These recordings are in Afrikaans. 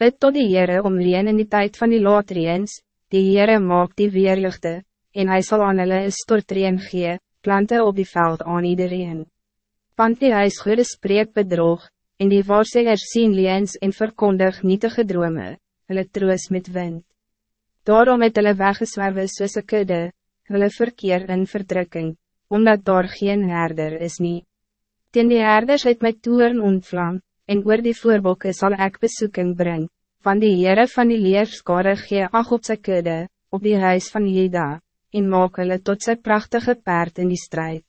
Bid tot die Heere om reen in die tijd van die laatreens, die Heere maak die weerlichte, en hij zal aan hulle een stortreen gee, plante op die veld aan iedereen. Want die huisgoede spreek bedrog, en die waarsegers sien leens en verkondig nietige drome, hulle troos met wind. Daarom het hulle weggeswerwe soos een kudde, hulle verkeer in verdrukking, omdat daar geen herder is nie. Ten die herders het my toeren ontvlam, en oor die voorbokke zal ik bezoeking brengen, van die Heere van die leerskare gee ag op sy kudde, op die huis van Jeda, en maak hulle tot sy prachtige paard in die strijd.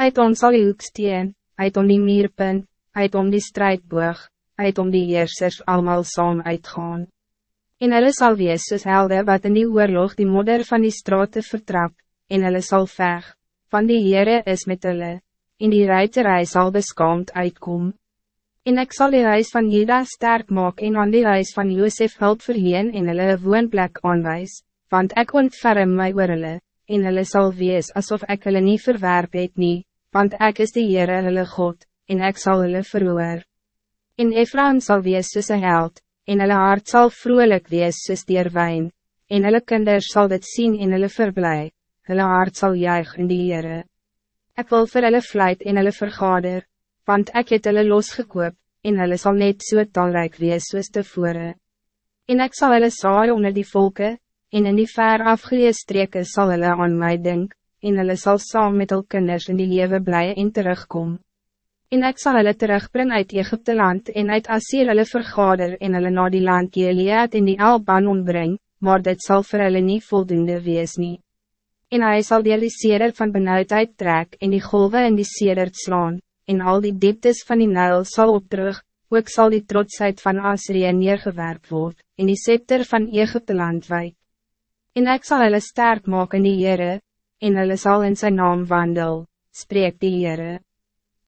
Uit ons sal die hoeksteen, uit om die mierpunt, uit om die strijdboog, uit om die heersers allemaal saam uitgaan. En hulle sal wees soos helde wat in die oorlog die modder van die straten vertrap, en hulle sal veg, van die Heere is met hulle, en die ruiterij sal beskaamd uitkom. En ik zal die huis van Jeda sterk maken en aan die huis van Josef hulp verheen en hulle een woonplek aanwijs, want ik ontferm my oor hulle, en hulle sal wees alsof ik hulle nie verwerp het nie, want ik is die Heere hulle God, en ik zal hulle verhoor. En Ephraim zal wees soos een held, en hulle hart zal vrolijk wees soos dier wijn, en hulle kinders sal dit zien en hulle verblij, hulle hart zal juig in die Heere. Ek wil vir hulle vlijt en hulle vergader, want ek het hulle losgekoop, en hulle sal net so talrijk wees soos tevore. En ek sal hulle saai onder die volken, en in die ver afgelees streke sal hulle aan my denk, en hulle sal saam met hulle kinders in die lewe blij en terugkom. En ik zal hulle terugbrengen uit Egypte land en uit Assyr hulle vergader en hulle na die land Gilead en die Albanon breng, maar dit zal vir hulle nie voldoende wees nie. En hij zal die seder van benauwdheid trek en die golven in die sedert slaan, en al die dieptes van die Nijl zal opdrug, ook zal die trotsheid van Assyrië neergewerp word, en die scepter van Egypte land wijk. En ik zal hulle sterk maken in die Heere, en hulle zal in zijn naam wandel, spreekt die Heere.